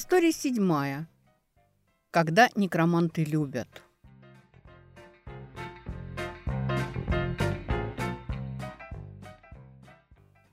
История седьмая. Когда некроманты любят.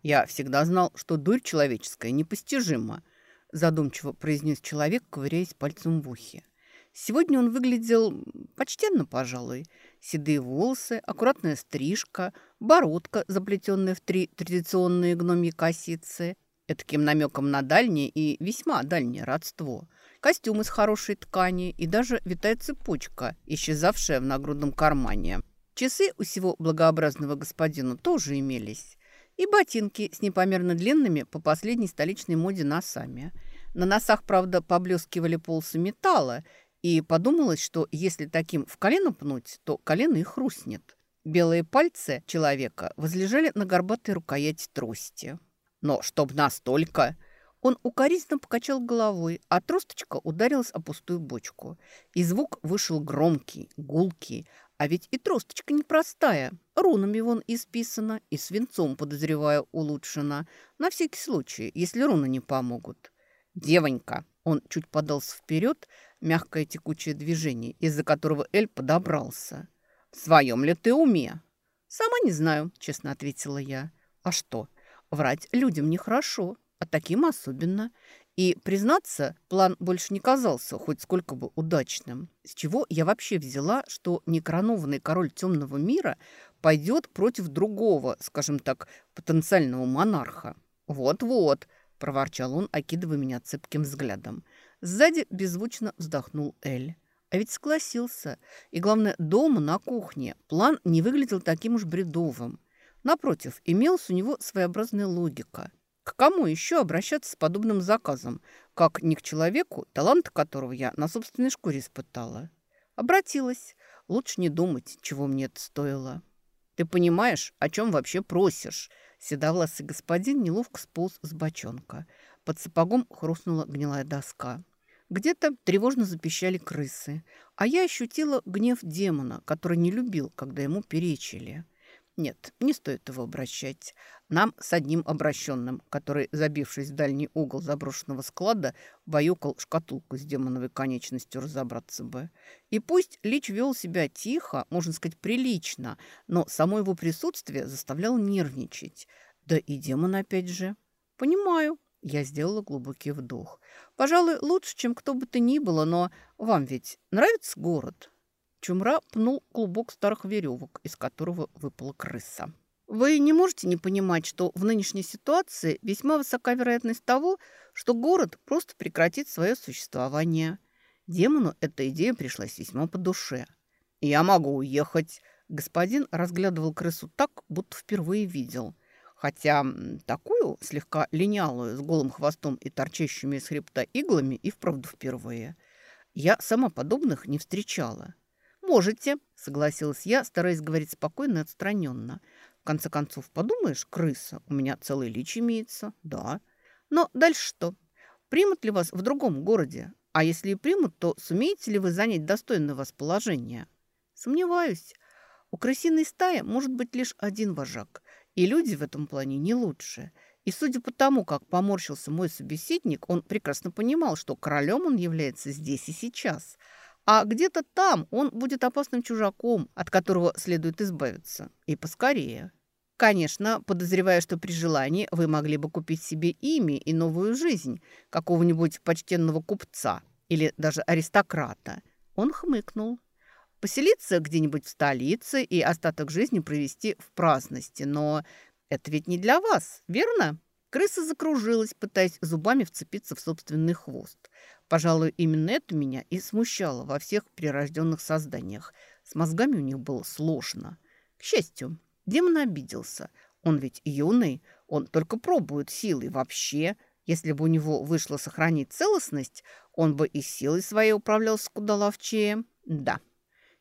«Я всегда знал, что дурь человеческая непостижима», задумчиво произнес человек, ковыряясь пальцем в ухе. Сегодня он выглядел почтенно, пожалуй. Седые волосы, аккуратная стрижка, бородка, заплетенная в три традиционные гномьи косицы, этаким намеком на дальнее и весьма дальнее родство. Костюм из хорошей ткани и даже витая цепочка, исчезавшая в нагрудном кармане. Часы у всего благообразного господина тоже имелись. И ботинки с непомерно длинными по последней столичной моде носами. На носах, правда, поблескивали полосы металла, и подумалось, что если таким в колено пнуть, то колено и хрустнет. Белые пальцы человека возлежали на горбатой рукояти трости. Но чтоб настолько... Он укоризненно покачал головой, а тросточка ударилась о пустую бочку. И звук вышел громкий, гулкий. А ведь и тросточка непростая. Рунами вон исписана и свинцом, подозреваю, улучшена. На всякий случай, если руны не помогут. «Девонька!» Он чуть подался вперед, мягкое текучее движение, из-за которого Эль подобрался. «В своем ли ты уме?» «Сама не знаю», — честно ответила я. «А что? Врать людям нехорошо, а таким особенно. И, признаться, план больше не казался хоть сколько бы удачным. С чего я вообще взяла, что некоронованный король темного мира пойдет против другого, скажем так, потенциального монарха? Вот-вот, – проворчал он, окидывая меня цепким взглядом. Сзади беззвучно вздохнул Эль. А ведь согласился. И главное, дома на кухне план не выглядел таким уж бредовым. Напротив, имелась у него своеобразная логика. К кому еще обращаться с подобным заказом, как не к человеку, талант которого я на собственной шкуре испытала? Обратилась. Лучше не думать, чего мне это стоило. «Ты понимаешь, о чем вообще просишь?» Седовласый господин неловко сполз с бочонка. Под сапогом хрустнула гнилая доска. Где-то тревожно запищали крысы, а я ощутила гнев демона, который не любил, когда ему перечили. Нет, не стоит его обращать. Нам с одним обращенным, который, забившись в дальний угол заброшенного склада, баюкал шкатулку с демоновой конечностью, разобраться бы. И пусть Лич вел себя тихо, можно сказать, прилично, но само его присутствие заставляло нервничать. Да и демон опять же. Понимаю. Я сделала глубокий вдох. Пожалуй, лучше, чем кто бы то ни было, но вам ведь нравится город?» Чумра пнул клубок старых веревок, из которого выпала крыса. Вы не можете не понимать, что в нынешней ситуации весьма высока вероятность того, что город просто прекратит свое существование. Демону эта идея пришлась весьма по душе. «Я могу уехать». Господин разглядывал крысу так, будто впервые видел. Хотя такую, слегка линялую, с голым хвостом и торчащими из хребта иглами, и вправду впервые. Я сама подобных не встречала. «Можете», — согласилась я, стараясь говорить спокойно и отстраненно. «В конце концов, подумаешь, крыса, у меня целый лич имеется». «Да». «Но дальше что? Примут ли вас в другом городе? А если и примут, то сумеете ли вы занять достойное вас положение?» «Сомневаюсь. У крысиной стаи может быть лишь один вожак, и люди в этом плане не лучше». И судя по тому, как поморщился мой собеседник, он прекрасно понимал, что королем он является здесь и сейчас – а где-то там он будет опасным чужаком, от которого следует избавиться. И поскорее. Конечно, подозревая, что при желании вы могли бы купить себе имя и новую жизнь какого-нибудь почтенного купца или даже аристократа. Он хмыкнул. Поселиться где-нибудь в столице и остаток жизни провести в праздности. Но это ведь не для вас, верно? Крыса закружилась, пытаясь зубами вцепиться в собственный хвост. Пожалуй, именно это меня и смущало во всех прирожденных созданиях. С мозгами у них было сложно. К счастью, демон обиделся. Он ведь юный, он только пробует силы вообще. Если бы у него вышло сохранить целостность, он бы и силой своей управлялся куда ловчее. Да.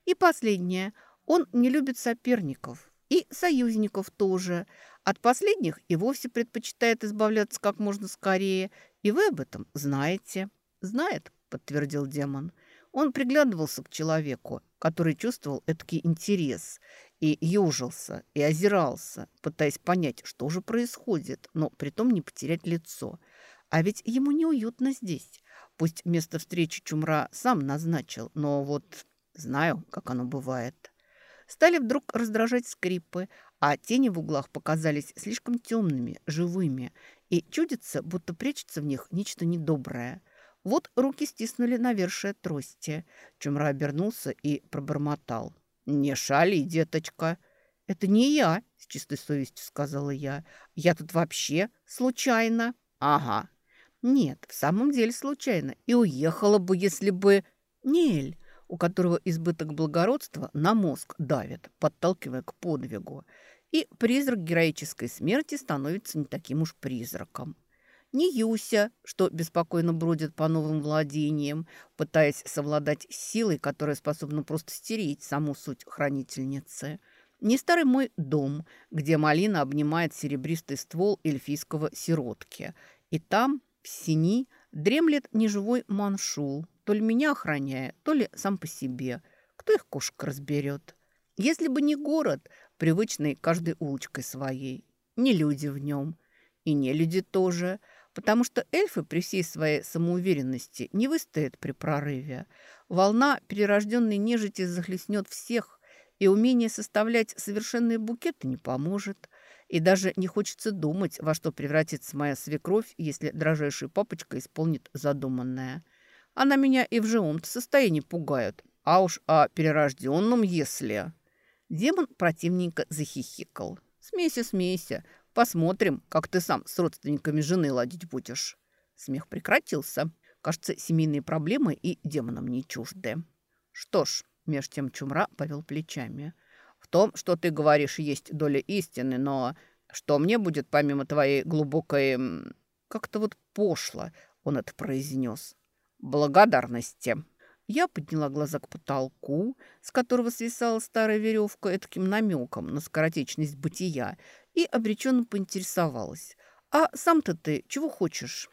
И последнее. Он не любит соперников. И союзников тоже. От последних и вовсе предпочитает избавляться как можно скорее. И вы об этом знаете. «Знает», — подтвердил демон. Он приглядывался к человеку, который чувствовал эдакий интерес, и южился, и озирался, пытаясь понять, что же происходит, но при том не потерять лицо. А ведь ему неуютно здесь. Пусть место встречи Чумра сам назначил, но вот знаю, как оно бывает. Стали вдруг раздражать скрипы, а тени в углах показались слишком темными, живыми, и чудится, будто прячется в них нечто недоброе. Вот руки стиснули навершие трости. Чумра обернулся и пробормотал. «Не шали, деточка!» «Это не я», — с чистой совестью сказала я. «Я тут вообще случайно». «Ага». «Нет, в самом деле случайно. И уехала бы, если бы...» «Нель, у которого избыток благородства на мозг давит, подталкивая к подвигу. И призрак героической смерти становится не таким уж призраком. Не Юся, что беспокойно бродит по новым владениям, пытаясь совладать силой, которая способна просто стереть саму суть хранительницы – не старый мой дом, где малина обнимает серебристый ствол эльфийского сиротки. И там, в сини, дремлет неживой маншул, то ли меня охраняя, то ли сам по себе. Кто их кошек разберет? Если бы не город, привычный каждой улочкой своей, не люди в нем. И не люди тоже, потому что эльфы при всей своей самоуверенности не выстоят при прорыве. Волна перерожденной нежити захлестнет всех, и умение составлять совершенные букеты не поможет. И даже не хочется думать, во что превратится моя свекровь, если дрожайшая папочка исполнит задуманное. Она меня и в живом состоянии пугает. А уж о перерожденном, если... Демон противненько захихикал. «Смейся, смейся. Посмотрим, как ты сам с родственниками жены ладить будешь». Смех прекратился. Кажется, семейные проблемы и демонам не чужды. Что ж, Меж тем Чумра повел плечами. «В том, что ты говоришь, есть доля истины, но что мне будет помимо твоей глубокой... Как-то вот пошло он это произнес. Благодарности». Я подняла глаза к потолку, с которого свисала старая веревка таким намеком на скоротечность бытия, и обреченно поинтересовалась. «А сам-то ты чего хочешь?»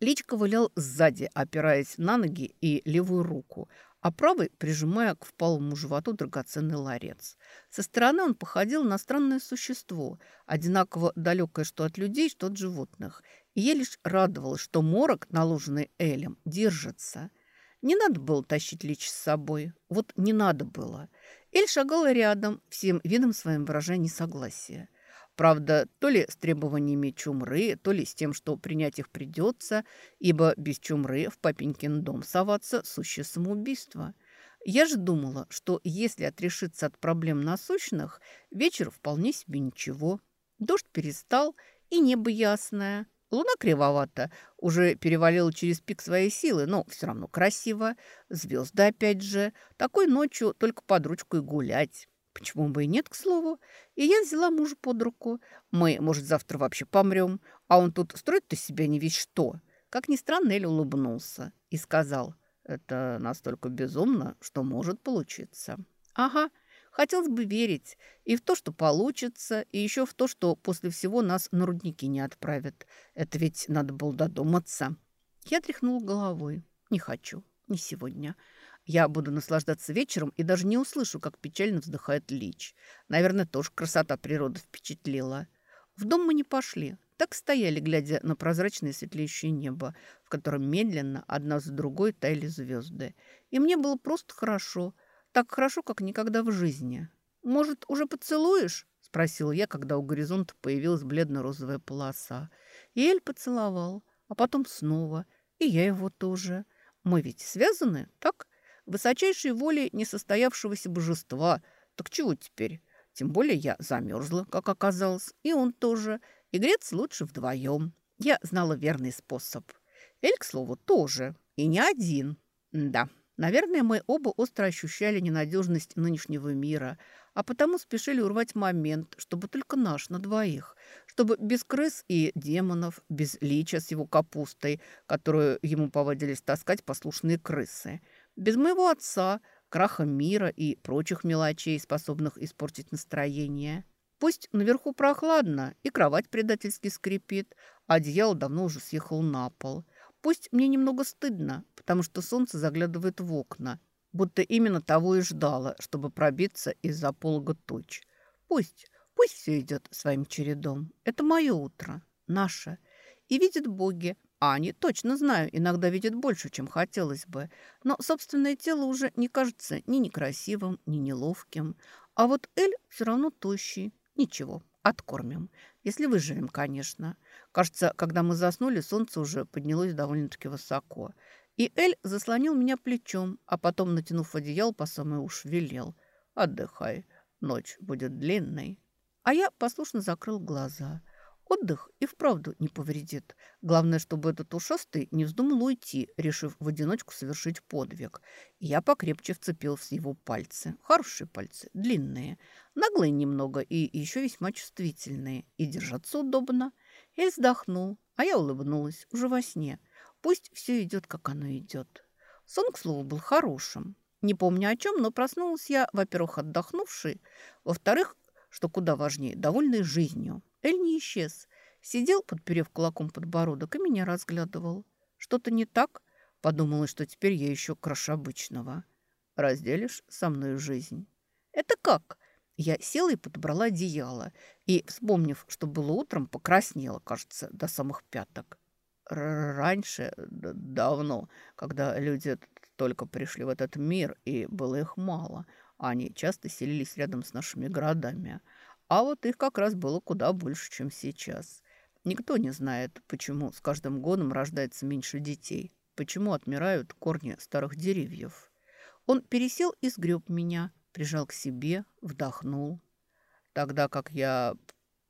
Лич ковылял сзади, опираясь на ноги и левую руку, а правой прижимая к впалому животу драгоценный ларец. Со стороны он походил на странное существо, одинаково далекое что от людей, что от животных. И я лишь радовалась, что морок, наложенный Элем, держится. Не надо было тащить Лич с собой. Вот не надо было. Эль шагала рядом, всем видом своим выражая несогласие. Правда, то ли с требованиями чумры, то ли с тем, что принять их придется, ибо без чумры в папенькин дом соваться – сущее самоубийство. Я же думала, что если отрешиться от проблем насущных, вечер вполне себе ничего. Дождь перестал, и небо ясное. Луна кривовата, уже перевалила через пик своей силы, но все равно красиво. Звезды опять же. Такой ночью только под ручку и гулять. Почему бы и нет, к слову? И я взяла мужа под руку. Мы, может, завтра вообще помрем, а он тут строит из себя не весь что. Как ни странно, Эль улыбнулся и сказал, это настолько безумно, что может получиться. Ага, хотелось бы верить и в то, что получится, и еще в то, что после всего нас на рудники не отправят. Это ведь надо было додуматься. Я тряхнула головой. Не хочу, не сегодня. Я буду наслаждаться вечером и даже не услышу, как печально вздыхает Лич. Наверное, тоже красота природы впечатлила. В дом мы не пошли. Так стояли, глядя на прозрачное светлеющее небо, в котором медленно, одна за другой, таяли звезды. И мне было просто хорошо. Так хорошо, как никогда в жизни. «Может, уже поцелуешь?» – спросил я, когда у горизонта появилась бледно-розовая полоса. И Эль поцеловал, а потом снова. И я его тоже. Мы ведь связаны, так? Высочайшей воли несостоявшегося божества. Так чего теперь? Тем более я замерзла, как оказалось, и он тоже. И греться лучше вдвоем. Я знала верный способ. Эль, к слову, тоже. И не один. Да, наверное, мы оба остро ощущали ненадежность нынешнего мира, а потому спешили урвать момент, чтобы только наш на двоих, чтобы без крыс и демонов, без лича с его капустой, которую ему повадились таскать послушные крысы – без моего отца, краха мира и прочих мелочей, способных испортить настроение. Пусть наверху прохладно и кровать предательски скрипит, а одеяло давно уже съехал на пол. Пусть мне немного стыдно, потому что солнце заглядывает в окна. будто именно того и ждала, чтобы пробиться из-за полога туч. Пусть, пусть все идет своим чередом. Это мое утро, наше. И видят боги, а они, точно знаю, иногда видят больше, чем хотелось бы. Но собственное тело уже не кажется ни некрасивым, ни неловким. А вот Эль все равно тощий. Ничего, откормим. Если выживем, конечно. Кажется, когда мы заснули, солнце уже поднялось довольно-таки высоко. И Эль заслонил меня плечом, а потом, натянув одеял по самой уж, велел. «Отдыхай, ночь будет длинной». А я послушно закрыл глаза – Отдых и вправду не повредит. Главное, чтобы этот ушастый не вздумал уйти, решив в одиночку совершить подвиг. я покрепче вцепился в его пальцы. Хорошие пальцы, длинные, наглые немного и еще весьма чувствительные. И держаться удобно. Эль вздохнул, а я улыбнулась уже во сне. Пусть все идет, как оно идет. Сон, к слову, был хорошим. Не помню о чем, но проснулась я, во-первых, отдохнувший, во-вторых, что куда важнее, довольной жизнью. Эль не исчез. Сидел, подперев кулаком подбородок, и меня разглядывал. Что-то не так? Подумала, что теперь я еще краше обычного. Разделишь со мной жизнь? Это как? Я села и подобрала одеяло. И, вспомнив, что было утром, покраснела, кажется, до самых пяток. Раньше, давно, когда люди только пришли в этот мир, и было их мало, они часто селились рядом с нашими городами – а вот их как раз было куда больше, чем сейчас. Никто не знает, почему с каждым годом рождается меньше детей, почему отмирают корни старых деревьев. Он пересел и сгреб меня, прижал к себе, вдохнул. Тогда как я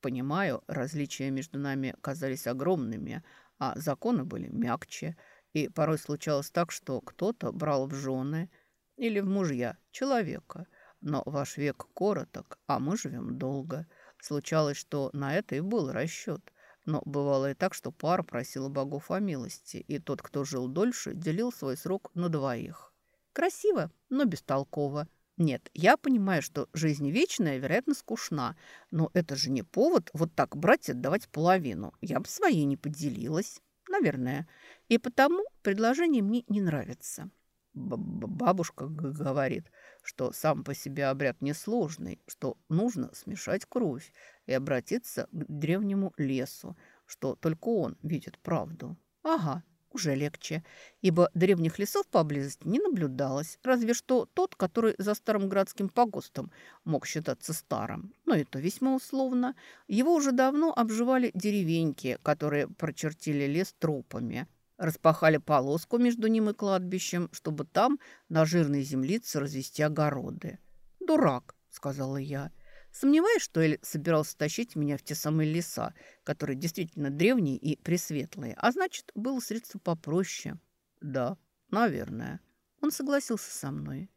понимаю, различия между нами казались огромными, а законы были мягче, и порой случалось так, что кто-то брал в жены или в мужья человека – но ваш век короток, а мы живем долго. Случалось, что на это и был расчет. Но бывало и так, что пара просила богов о милости, и тот, кто жил дольше, делил свой срок на двоих. Красиво, но бестолково. Нет, я понимаю, что жизнь вечная, вероятно, скучна, но это же не повод вот так брать и отдавать половину. Я бы своей не поделилась, наверное. И потому предложение мне не нравится. Бабушка говорит, что сам по себе обряд несложный, что нужно смешать кровь и обратиться к древнему лесу, что только он видит правду. Ага, уже легче, ибо древних лесов поблизости не наблюдалось, разве что тот, который за старым городским погостом мог считаться старым. Но это весьма условно. Его уже давно обживали деревеньки, которые прочертили лес тропами – Распахали полоску между ним и кладбищем, чтобы там на жирной землице развести огороды. «Дурак», — сказала я. Сомневаюсь, что Эль собирался тащить меня в те самые леса, которые действительно древние и пресветлые, а значит, было средство попроще. «Да, наверное». Он согласился со мной.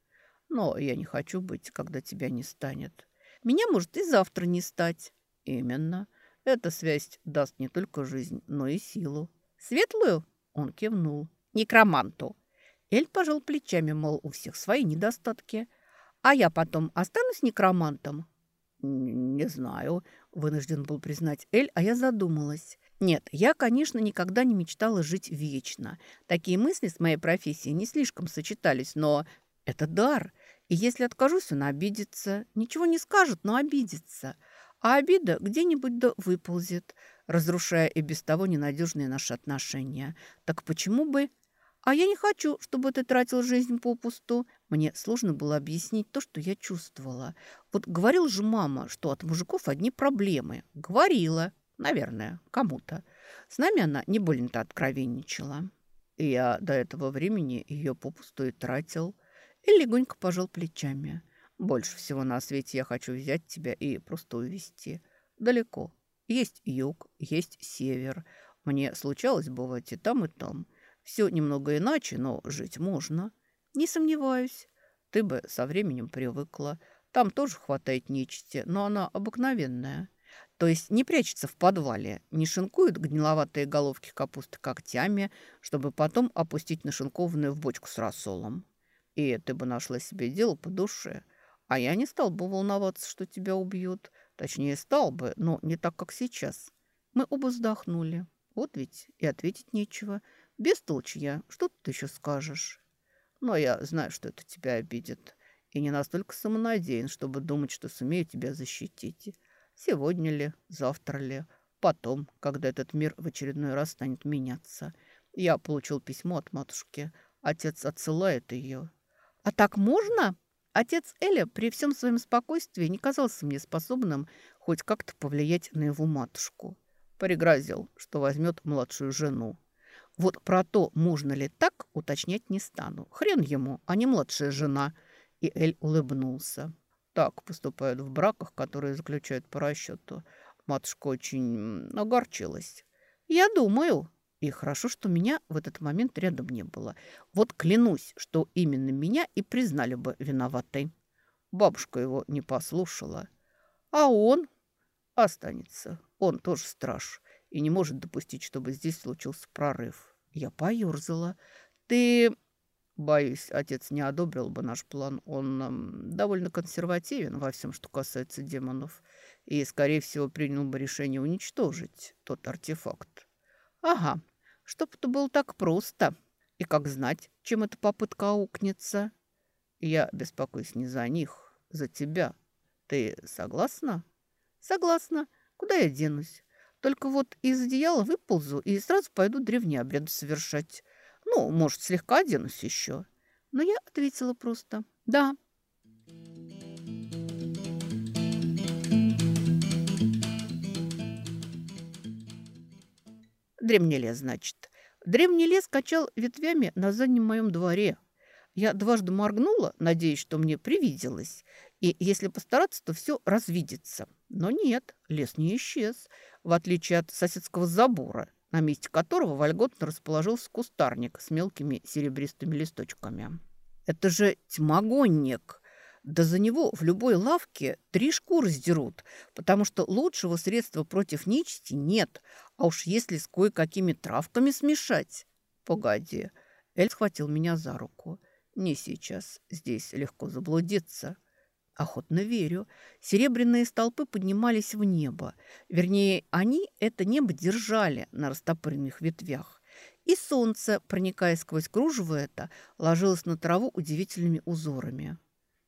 «Но я не хочу быть, когда тебя не станет. Меня может и завтра не стать». «Именно. Эта связь даст не только жизнь, но и силу». «Светлую?» Он кивнул. «Некроманту». Эль пожал плечами, мол, у всех свои недостатки. «А я потом останусь некромантом?» «Не знаю», — вынужден был признать Эль, а я задумалась. «Нет, я, конечно, никогда не мечтала жить вечно. Такие мысли с моей профессией не слишком сочетались, но это дар. И если откажусь, он обидится. Ничего не скажет, но обидится. А обида где-нибудь да выползет разрушая и без того ненадежные наши отношения. Так почему бы... А я не хочу, чтобы ты тратил жизнь попусту. Мне сложно было объяснить то, что я чувствовала. Вот говорил же мама, что от мужиков одни проблемы. Говорила, наверное, кому-то. С нами она не больно-то откровенничала. И я до этого времени ее попусту и тратил. И легонько пожал плечами. Больше всего на свете я хочу взять тебя и просто увезти. Далеко, есть юг, есть север. Мне случалось бывать и там, и там. Все немного иначе, но жить можно. Не сомневаюсь. Ты бы со временем привыкла. Там тоже хватает нечисти, но она обыкновенная. То есть не прячется в подвале, не шинкует гниловатые головки капусты когтями, чтобы потом опустить нашинкованную в бочку с рассолом. И ты бы нашла себе дело по душе. А я не стал бы волноваться, что тебя убьют. Точнее, стал бы, но не так, как сейчас. Мы оба вздохнули. Вот ведь и ответить нечего. Без толчья. Что тут еще скажешь? Но я знаю, что это тебя обидит. И не настолько самонадеян, чтобы думать, что сумею тебя защитить. Сегодня ли, завтра ли, потом, когда этот мир в очередной раз станет меняться. Я получил письмо от матушки. Отец отсылает ее. «А так можно?» Отец Эля при всем своем спокойствии не казался мне способным хоть как-то повлиять на его матушку. Пригрозил, что возьмет младшую жену. Вот про то, можно ли так, уточнять не стану. Хрен ему, а не младшая жена. И Эль улыбнулся. Так поступают в браках, которые заключают по расчету. Матушка очень огорчилась. Я думаю, и хорошо, что меня в этот момент рядом не было. Вот клянусь, что именно меня и признали бы виноватой. Бабушка его не послушала. А он останется. Он тоже страж и не может допустить, чтобы здесь случился прорыв. Я поёрзала. Ты... Боюсь, отец не одобрил бы наш план. Он эм, довольно консервативен во всем, что касается демонов. И, скорее всего, принял бы решение уничтожить тот артефакт. Ага, чтоб это было так просто. И как знать, чем эта попытка аукнется? Я беспокоюсь не за них, за тебя. Ты согласна? Согласна. Куда я денусь? Только вот из одеяла выползу и сразу пойду древние обряды совершать. Ну, может, слегка оденусь еще. Но я ответила просто «да». Древний лес, значит. Древний лес качал ветвями на заднем моем дворе. Я дважды моргнула, надеясь, что мне привиделось. И если постараться, то все развидится. Но нет, лес не исчез, в отличие от соседского забора, на месте которого вольготно расположился кустарник с мелкими серебристыми листочками. Это же тьмогонник. Да за него в любой лавке три шкуры сдерут, потому что лучшего средства против нечисти нет, а уж если с кое-какими травками смешать. Погоди, Эль схватил меня за руку. Не сейчас, здесь легко заблудиться. Охотно верю. Серебряные столпы поднимались в небо. Вернее, они это небо держали на растопыренных ветвях. И солнце, проникая сквозь кружево это, ложилось на траву удивительными узорами.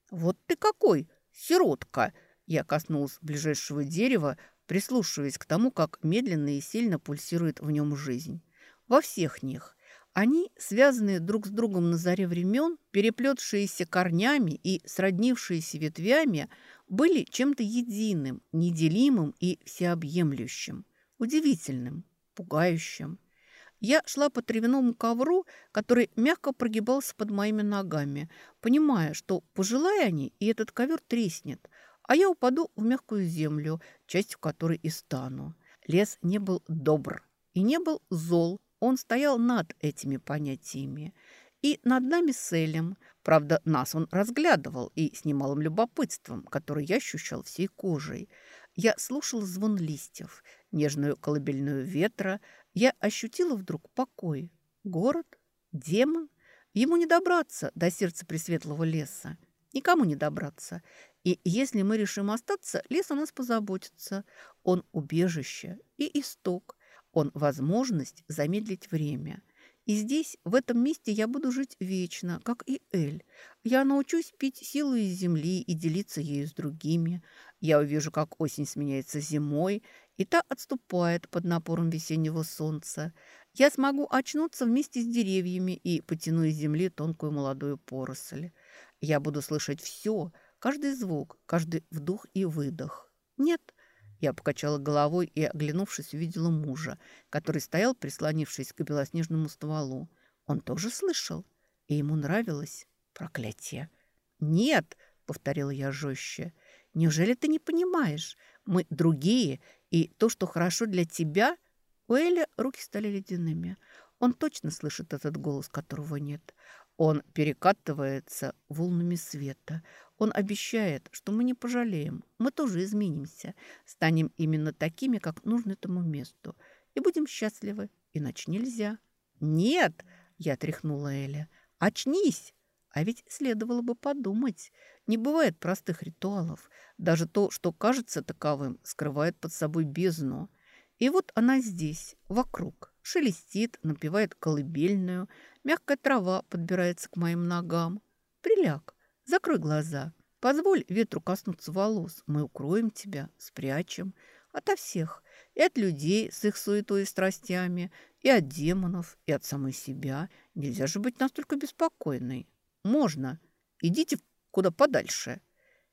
«Вот ты какой, сиротка!» Я коснулась ближайшего дерева, прислушиваясь к тому, как медленно и сильно пульсирует в нем жизнь. Во всех них. Они, связанные друг с другом на заре времен, переплетшиеся корнями и сроднившиеся ветвями, были чем-то единым, неделимым и всеобъемлющим, удивительным, пугающим. Я шла по травяному ковру, который мягко прогибался под моими ногами, понимая, что, пожелая они, и этот ковер треснет, а я упаду в мягкую землю, частью которой и стану. Лес не был добр и не был зол, он стоял над этими понятиями. И над нами с Элем. Правда, нас он разглядывал и с немалым любопытством, которое я ощущал всей кожей. Я слушал звон листьев, нежную колыбельную ветра, я ощутила вдруг покой. Город? Демон? Ему не добраться до сердца Пресветлого леса. Никому не добраться. И если мы решим остаться, лес о нас позаботится. Он убежище и исток. Он возможность замедлить время. И здесь, в этом месте, я буду жить вечно, как и Эль. Я научусь пить силу из земли и делиться ею с другими. Я увижу, как осень сменяется зимой, и та отступает под напором весеннего солнца. Я смогу очнуться вместе с деревьями и потяну из земли тонкую молодую поросль. Я буду слышать все, каждый звук, каждый вдох и выдох. Нет, я покачала головой и, оглянувшись, увидела мужа, который стоял, прислонившись к белоснежному стволу. Он тоже слышал, и ему нравилось проклятие. «Нет!» — повторила я жестче. «Неужели ты не понимаешь? Мы другие, и то, что хорошо для тебя...» У Эля руки стали ледяными. Он точно слышит этот голос, которого нет. Он перекатывается волнами света. Он обещает, что мы не пожалеем. Мы тоже изменимся. Станем именно такими, как нужно этому месту. И будем счастливы. Иначе нельзя. «Нет!» – я тряхнула Эля. «Очнись!» А ведь следовало бы подумать. Не бывает простых ритуалов. Даже то, что кажется таковым, скрывает под собой бездну. И вот она здесь, вокруг, шелестит, напевает колыбельную, Мягкая трава подбирается к моим ногам. Приляг, закрой глаза. Позволь ветру коснуться волос. Мы укроем тебя, спрячем. Ото всех. И от людей с их суетой и страстями, и от демонов, и от самой себя. Нельзя же быть настолько беспокойной. Можно. Идите куда подальше.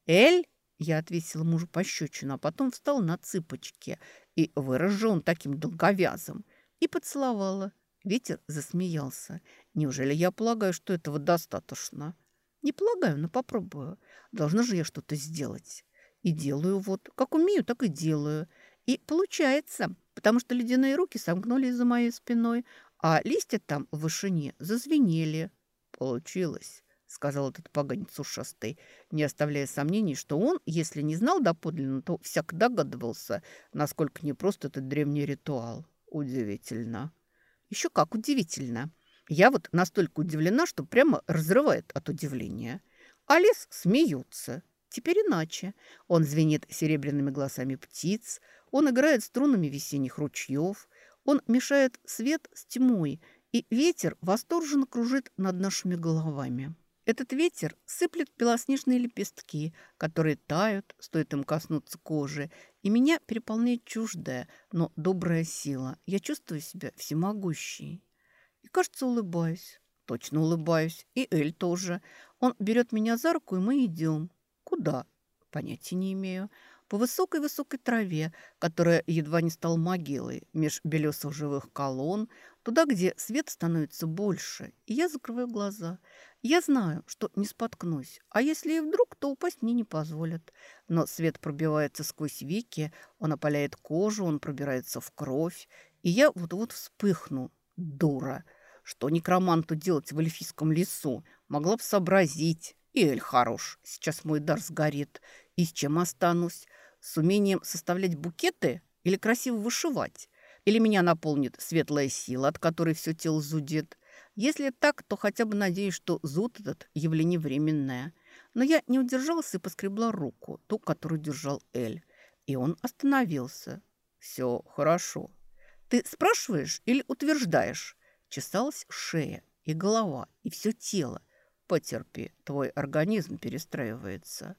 Эль, я отвесила мужу пощечину, а потом встала на цыпочки и вырос он таким долговязым, и поцеловала. Ветер засмеялся. Неужели я полагаю, что этого достаточно? Не полагаю, но попробую. Должна же я что-то сделать. И делаю вот. Как умею, так и делаю. И получается, потому что ледяные руки сомкнулись за моей спиной, а листья там в вышине зазвенели. Получилось сказал этот поганец ушастый, не оставляя сомнений, что он, если не знал доподлинно, то всяк догадывался, насколько непрост этот древний ритуал. Удивительно. Еще как удивительно. Я вот настолько удивлена, что прямо разрывает от удивления. А лес смеется. Теперь иначе. Он звенит серебряными глазами птиц, он играет струнами весенних ручьев, он мешает свет с тьмой, и ветер восторженно кружит над нашими головами. Этот ветер сыплет белоснежные лепестки, которые тают, стоит им коснуться кожи, и меня переполняет чуждая, но добрая сила. Я чувствую себя всемогущей. И, кажется, улыбаюсь. Точно улыбаюсь. И Эль тоже. Он берет меня за руку, и мы идем. Куда? Понятия не имею по высокой-высокой траве, которая едва не стала могилой, меж белесых живых колонн, туда, где свет становится больше. И я закрываю глаза. Я знаю, что не споткнусь, а если и вдруг, то упасть мне не позволят. Но свет пробивается сквозь веки, он опаляет кожу, он пробирается в кровь, и я вот-вот вспыхну. Дура! Что некроманту делать в эльфийском лесу? Могла бы сообразить. И Эль хорош. Сейчас мой дар сгорит. И с чем останусь? С умением составлять букеты или красиво вышивать? Или меня наполнит светлая сила, от которой все тело зудит? Если так, то хотя бы надеюсь, что зуд этот явление временное. Но я не удержался и поскребла руку, ту, которую держал Эль. И он остановился. «Все хорошо». «Ты спрашиваешь или утверждаешь?» Чесалась шея и голова, и все тело. «Потерпи, твой организм перестраивается».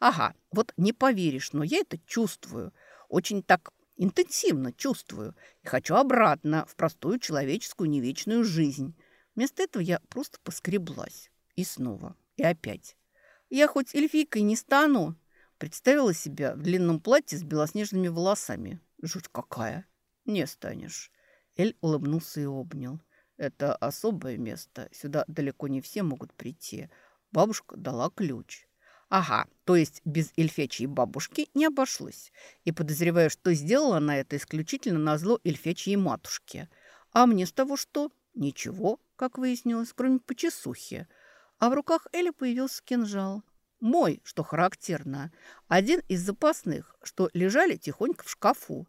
Ага, вот не поверишь, но я это чувствую. Очень так интенсивно чувствую. И хочу обратно в простую человеческую невечную жизнь. Вместо этого я просто поскреблась. И снова. И опять. Я хоть эльфийкой не стану. Представила себя в длинном платье с белоснежными волосами. Жуть какая. Не станешь. Эль улыбнулся и обнял. Это особое место. Сюда далеко не все могут прийти. Бабушка дала ключ. Ага, то есть без эльфячьей бабушки не обошлось. И подозреваю, что сделала она это исключительно на зло эльфячьей матушке. А мне с того что? Ничего, как выяснилось, кроме почесухи. А в руках Эли появился кинжал. Мой, что характерно. Один из запасных, что лежали тихонько в шкафу.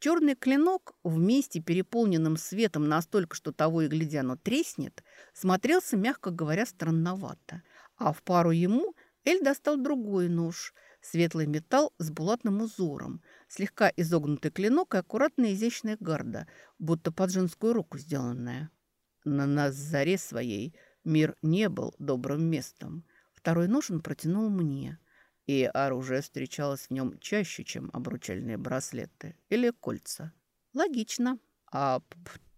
Черный клинок, вместе переполненным светом настолько, что того и глядя оно треснет, смотрелся, мягко говоря, странновато. А в пару ему Эль достал другой нож, светлый металл с булатным узором, слегка изогнутый клинок и аккуратная изящная гарда, будто под женскую руку сделанная. На нас заре своей мир не был добрым местом. Второй нож он протянул мне, и оружие встречалось в нем чаще, чем обручальные браслеты или кольца. Логично. А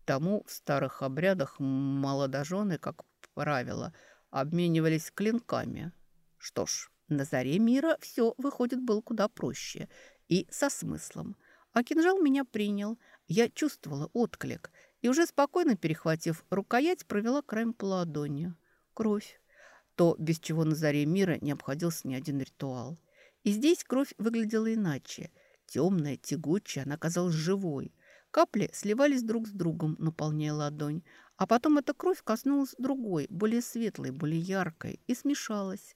тому в старых обрядах молодожены, как правило, обменивались клинками – что ж, на заре мира все, выходит, было куда проще и со смыслом. А кинжал меня принял. Я чувствовала отклик и уже спокойно перехватив рукоять, провела краем по ладони. Кровь. То, без чего на заре мира не обходился ни один ритуал. И здесь кровь выглядела иначе. Темная, тягучая, она казалась живой. Капли сливались друг с другом, наполняя ладонь. А потом эта кровь коснулась другой, более светлой, более яркой, и смешалась.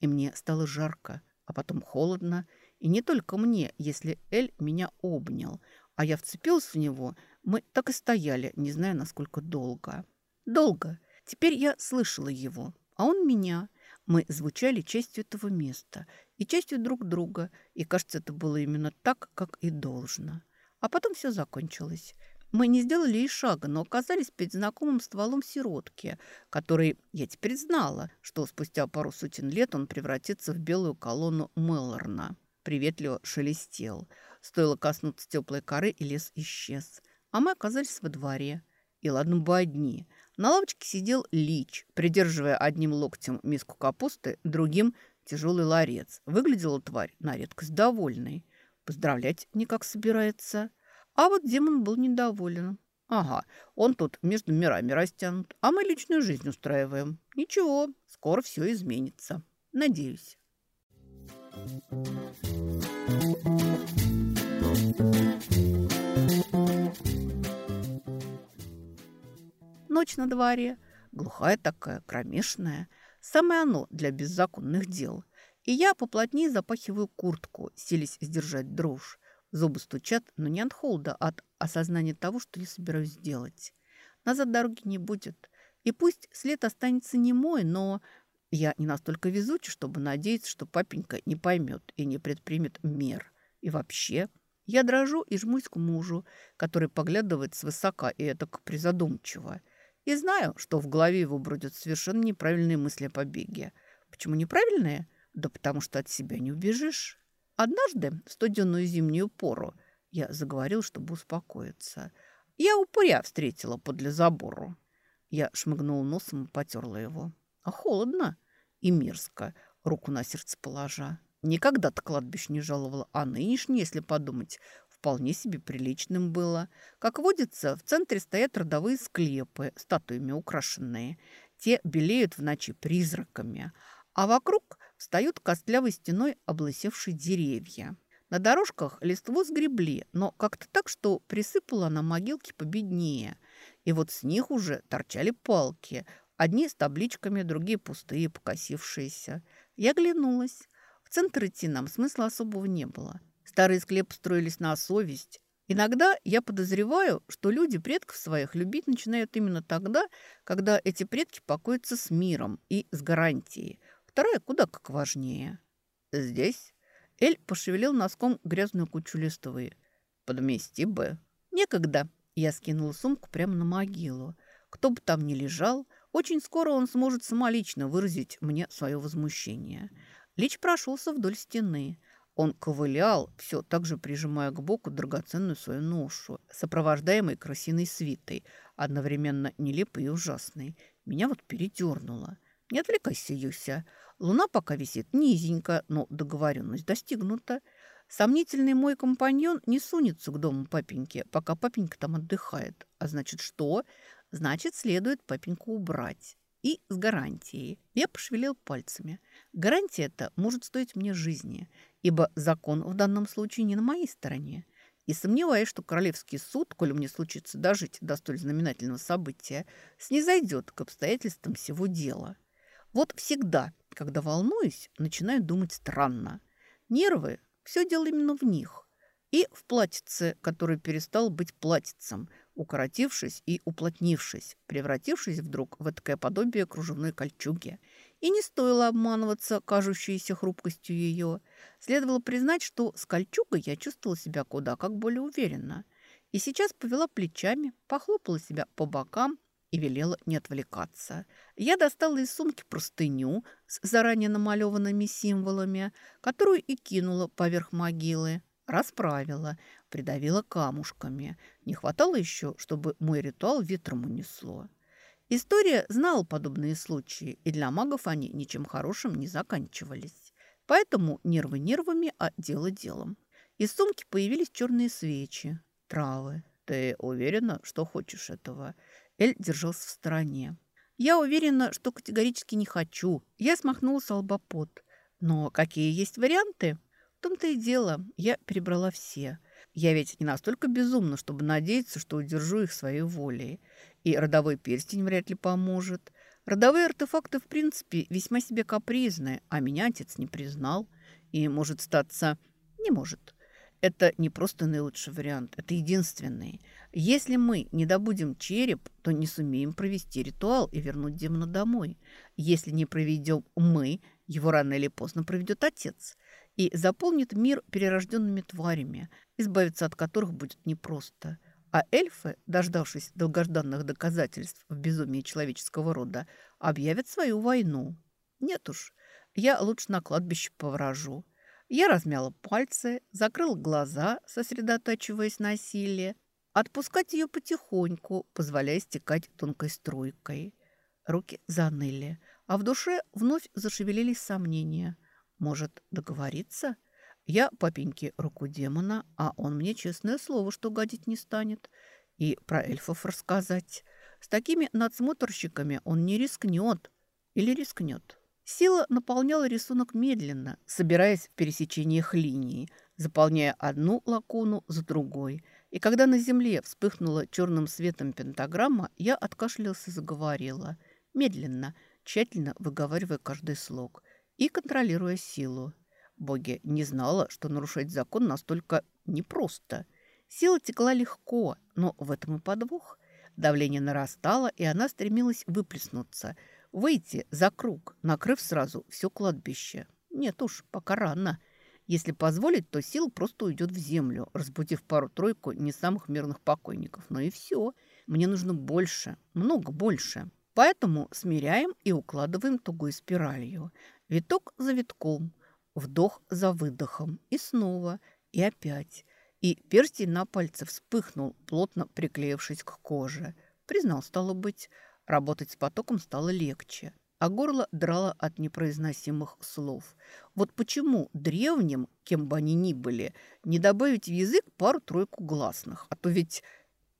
И мне стало жарко, а потом холодно. И не только мне, если Эль меня обнял, а я вцепился в него, мы так и стояли, не зная, насколько долго. Долго. Теперь я слышала его, а он меня. Мы звучали частью этого места и частью друг друга, и, кажется, это было именно так, как и должно. А потом все закончилось. Мы не сделали и шага, но оказались перед знакомым стволом сиротки, который, я теперь знала, что спустя пару сотен лет он превратится в белую колонну Меллорна. Приветливо шелестел. Стоило коснуться теплой коры, и лес исчез. А мы оказались во дворе. И ладно бы одни. На лавочке сидел Лич, придерживая одним локтем миску капусты, другим – тяжелый ларец. Выглядела тварь на редкость довольной. Поздравлять никак собирается. А вот демон был недоволен. Ага, он тут между мирами растянут, а мы личную жизнь устраиваем. Ничего, скоро все изменится. Надеюсь. Ночь на дворе, глухая такая, кромешная. Самое оно для беззаконных дел. И я поплотнее запахиваю куртку, селись сдержать дрожь. Зубы стучат, но не от холода, а от осознания того, что я собираюсь сделать. Назад дороги не будет. И пусть след останется не мой, но я не настолько везучий, чтобы надеяться, что папенька не поймет и не предпримет мер. И вообще, я дрожу и жмусь к мужу, который поглядывает свысока и это призадумчиво. И знаю, что в голове его бродят совершенно неправильные мысли о побеге. Почему неправильные? Да потому что от себя не убежишь. Однажды, в студенную зимнюю пору, я заговорил, чтобы успокоиться. Я упыря встретила подле забору. Я шмыгнул носом и потерла его. А холодно и мерзко, руку на сердце положа. Никогда-то кладбище не жаловала, а нынешнее, если подумать, вполне себе приличным было. Как водится, в центре стоят родовые склепы, статуями украшенные. Те белеют в ночи призраками, а вокруг встают костлявой стеной облысевшие деревья. На дорожках листву сгребли, но как-то так, что присыпала на могилки победнее. И вот с них уже торчали палки. Одни с табличками, другие пустые, покосившиеся. Я глянулась. В центр идти нам смысла особого не было. Старые склепы строились на совесть. Иногда я подозреваю, что люди предков своих любить начинают именно тогда, когда эти предки покоятся с миром и с гарантией – Вторая куда как важнее. Здесь Эль пошевелил носком грязную кучу листовые. Подмести бы. Некогда. Я скинула сумку прямо на могилу. Кто бы там ни лежал, очень скоро он сможет самолично выразить мне свое возмущение. Лич прошелся вдоль стены. Он ковылял, все так же прижимая к боку драгоценную свою ношу, сопровождаемой красиной свитой, одновременно нелепой и ужасной. Меня вот передернуло. Не отвлекайся, Юся. Луна пока висит низенько, но договоренность достигнута. Сомнительный мой компаньон не сунется к дому папеньки, пока папенька там отдыхает. А значит, что? Значит, следует папеньку убрать. И с гарантией. Я пошевелил пальцами. Гарантия эта может стоить мне жизни, ибо закон в данном случае не на моей стороне. И сомневаюсь, что Королевский суд, коли мне случится дожить до столь знаменательного события, снизойдет к обстоятельствам всего дела. Вот всегда, когда волнуюсь, начинаю думать странно. Нервы – все дело именно в них. И в платьице, который перестал быть платьицем, укоротившись и уплотнившись, превратившись вдруг в такое подобие кружевной кольчуги. И не стоило обманываться кажущейся хрупкостью ее. Следовало признать, что с кольчугой я чувствовала себя куда как более уверенно. И сейчас повела плечами, похлопала себя по бокам и велела не отвлекаться. Я достала из сумки простыню с заранее намалеванными символами, которую и кинула поверх могилы. Расправила, придавила камушками. Не хватало еще, чтобы мой ритуал ветром унесло. История знала подобные случаи, и для магов они ничем хорошим не заканчивались. Поэтому нервы нервами, а дело делом. Из сумки появились черные свечи, травы. «Ты уверена, что хочешь этого?» Эль держался в стороне. «Я уверена, что категорически не хочу». Я смахнула с лба. «Но какие есть варианты?» В том-то и дело, я перебрала все. Я ведь не настолько безумна, чтобы надеяться, что удержу их своей волей. И родовой перстень вряд ли поможет. Родовые артефакты, в принципе, весьма себе капризны, а меня отец не признал. И может статься... Не может. Это не просто наилучший вариант, это единственный. Если мы не добудем череп, то не сумеем провести ритуал и вернуть демона домой. Если не проведем мы, его рано или поздно проведет отец и заполнит мир перерожденными тварями, избавиться от которых будет непросто. А эльфы, дождавшись долгожданных доказательств в безумии человеческого рода, объявят свою войну. Нет уж, я лучше на кладбище поворожу. Я размяла пальцы, закрыла глаза, сосредотачиваясь на силе. Отпускать ее потихоньку, позволяя стекать тонкой струйкой. Руки заныли, а в душе вновь зашевелились сомнения. Может, договориться? Я папеньке руку демона, а он мне честное слово, что гадить не станет. И про эльфов рассказать. С такими надсмотрщиками он не рискнет. Или рискнет. Сила наполняла рисунок медленно, собираясь в пересечениях линий, заполняя одну лакуну за другой. И когда на земле вспыхнула черным светом пентаграмма, я откашлялся и заговорила. Медленно, тщательно выговаривая каждый слог и контролируя силу. Боги не знала, что нарушать закон настолько непросто. Сила текла легко, но в этом и подвох. Давление нарастало, и она стремилась выплеснуться, выйти за круг, накрыв сразу все кладбище. Нет уж, пока рано. Если позволить, то сила просто уйдет в землю, разбудив пару-тройку не самых мирных покойников. Но и все. Мне нужно больше, много больше. Поэтому смиряем и укладываем тугой спиралью. Виток за витком – Вдох за выдохом. И снова. И опять. И перстень на пальце вспыхнул, плотно приклеившись к коже. Признал, стало быть, работать с потоком стало легче. А горло драло от непроизносимых слов. Вот почему древним, кем бы они ни были, не добавить в язык пару-тройку гласных? А то ведь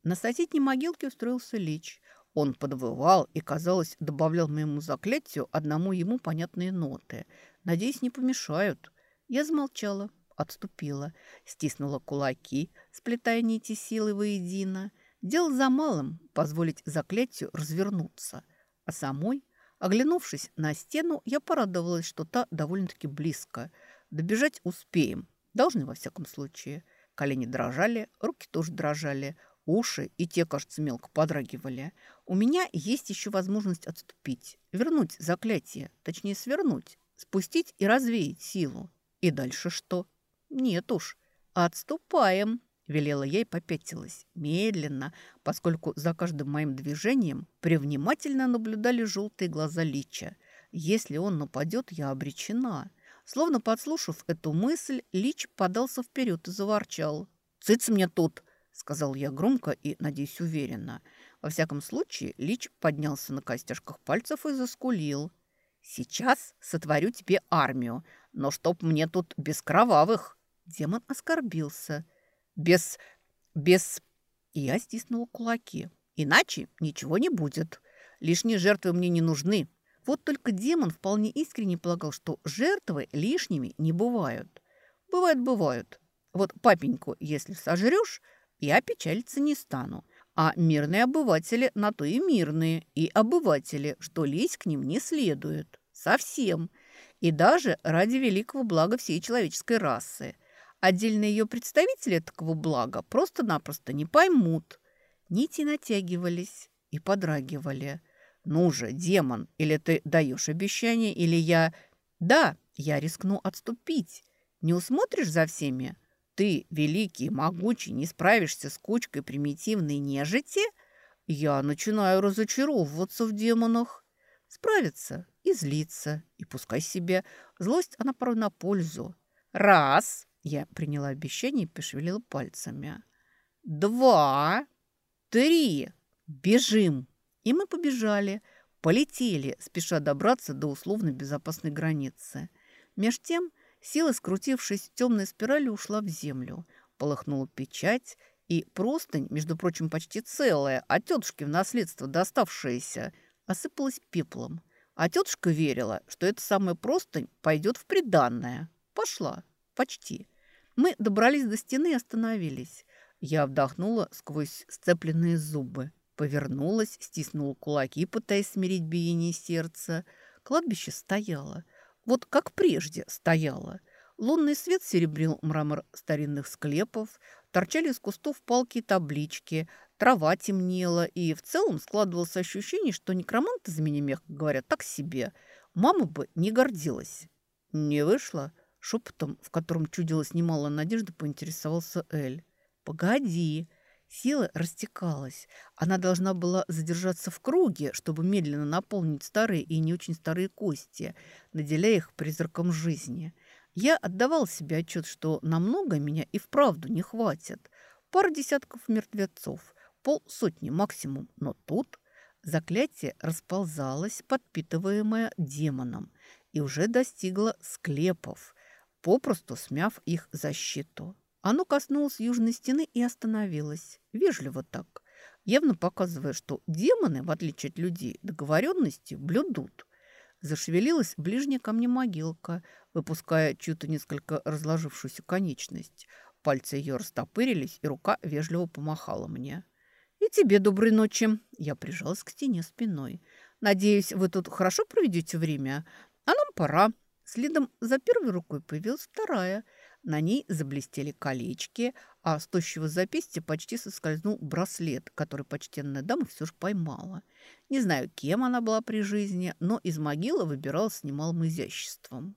на соседней могилке устроился лечь. Он подвывал и, казалось, добавлял моему заклятию одному ему понятные ноты. Надеюсь, не помешают. Я замолчала, отступила, стиснула кулаки, сплетая нити силы воедино. Дело за малым – позволить заклятию развернуться. А самой, оглянувшись на стену, я порадовалась, что та довольно-таки близко. Добежать успеем. Должны, во всяком случае. Колени дрожали, руки тоже дрожали – Уши и те, кажется, мелко подрагивали. У меня есть еще возможность отступить, вернуть заклятие, точнее свернуть, спустить и развеять силу. И дальше что? Нет уж, отступаем, велела я и попятилась, медленно, поскольку за каждым моим движением привнимательно наблюдали желтые глаза Лича. Если он нападет, я обречена. Словно подслушав эту мысль, Лич подался вперед и заворчал. «Цыц мне тут!» сказал я громко и, надеюсь, уверенно. Во всяком случае, Лич поднялся на костяшках пальцев и заскулил. «Сейчас сотворю тебе армию, но чтоб мне тут без кровавых!» Демон оскорбился. «Без... без...» И я стиснула кулаки. «Иначе ничего не будет. Лишние жертвы мне не нужны. Вот только демон вполне искренне полагал, что жертвы лишними не бывают. Бывают, бывают. Вот папеньку, если сожрешь, я печалиться не стану. А мирные обыватели на то и мирные, и обыватели, что лезть к ним не следует. Совсем. И даже ради великого блага всей человеческой расы. Отдельные ее представители такого блага просто-напросто не поймут. Нити натягивались и подрагивали. «Ну же, демон, или ты даешь обещание, или я...» «Да, я рискну отступить. Не усмотришь за всеми?» ты, великий, могучий, не справишься с кучкой примитивной нежити, я начинаю разочаровываться в демонах. Справиться и злиться, и пускай себе. Злость, она порой на пользу. Раз, я приняла обещание и пошевелила пальцами. Два, три, бежим. И мы побежали, полетели, спеша добраться до условно безопасной границы. Меж тем Сила, скрутившись темной спиралью, ушла в землю. Полыхнула печать, и простынь, между прочим, почти целая, а тетушке в наследство доставшаяся, осыпалась пеплом. А тетушка верила, что эта самая простынь пойдет в приданное. Пошла. Почти. Мы добрались до стены и остановились. Я вдохнула сквозь сцепленные зубы. Повернулась, стиснула кулаки, пытаясь смирить биение сердца. Кладбище стояло – вот как прежде стояла. Лунный свет серебрил мрамор старинных склепов, торчали из кустов палки и таблички, трава темнела, и в целом складывалось ощущение, что некромант из меня, мягко говоря, так себе. Мама бы не гордилась. «Не вышло?» – шепотом, в котором чудилось немало надежды, поинтересовался Эль. «Погоди!» Сила растекалась. Она должна была задержаться в круге, чтобы медленно наполнить старые и не очень старые кости, наделяя их призраком жизни. Я отдавал себе отчет, что намного меня и вправду не хватит. Пара десятков мертвецов, полсотни максимум, но тут заклятие расползалось, подпитываемое демоном, и уже достигло склепов, попросту смяв их защиту. Оно коснулось южной стены и остановилось. Вежливо так. Явно показывая, что демоны, в отличие от людей, договоренности блюдут. Зашевелилась ближняя ко мне могилка, выпуская чью-то несколько разложившуюся конечность. Пальцы ее растопырились, и рука вежливо помахала мне. «И тебе доброй ночи!» Я прижалась к стене спиной. «Надеюсь, вы тут хорошо проведете время? А нам пора!» Следом за первой рукой появилась вторая – на ней заблестели колечки, а с тощего запястья почти соскользнул браслет, который почтенная дама все же поймала. Не знаю, кем она была при жизни, но из могилы выбиралась с немалым изяществом.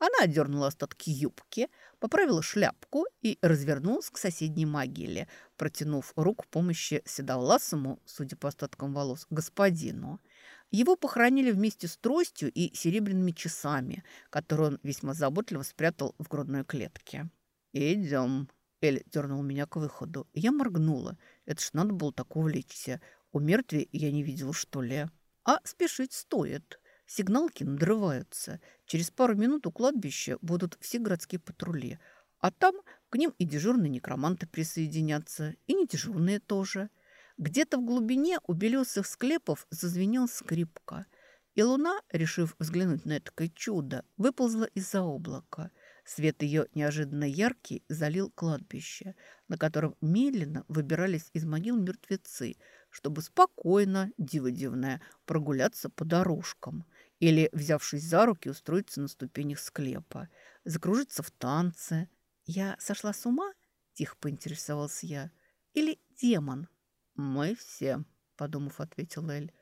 Она отдернула остатки юбки, поправила шляпку и развернулась к соседней могиле, протянув руку помощи седовласому, судя по остаткам волос, господину – его похоронили вместе с тростью и серебряными часами, которые он весьма заботливо спрятал в грудной клетке. «Идем», — Эль дернул меня к выходу. Я моргнула. Это ж надо было так увлечься. У мертвей я не видела, что ли. А спешить стоит. Сигналки надрываются. Через пару минут у кладбища будут все городские патрули. А там к ним и дежурные некроманты присоединятся, и не дежурные тоже. — где-то в глубине у белесых склепов зазвенел скрипка, и луна, решив взглянуть на это чудо, выползла из-за облака. Свет ее неожиданно яркий залил кладбище, на котором медленно выбирались из могил мертвецы, чтобы спокойно, диво дивное, прогуляться по дорожкам или, взявшись за руки, устроиться на ступенях склепа, закружиться в танце. «Я сошла с ума?» – тихо поинтересовался я. «Или демон?» «Мы все», — подумав, ответил Эль.